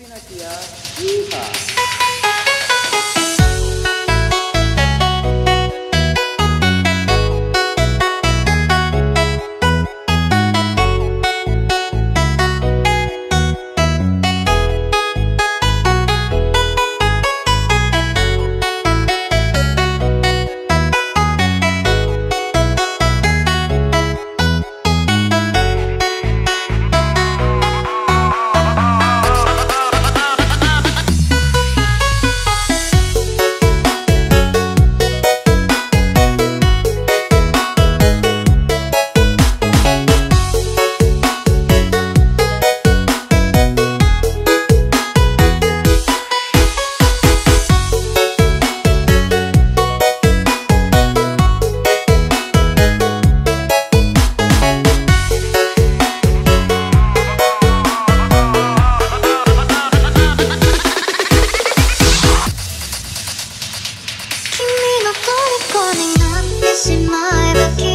Pinocchio. Yeehaw. Missing my vacation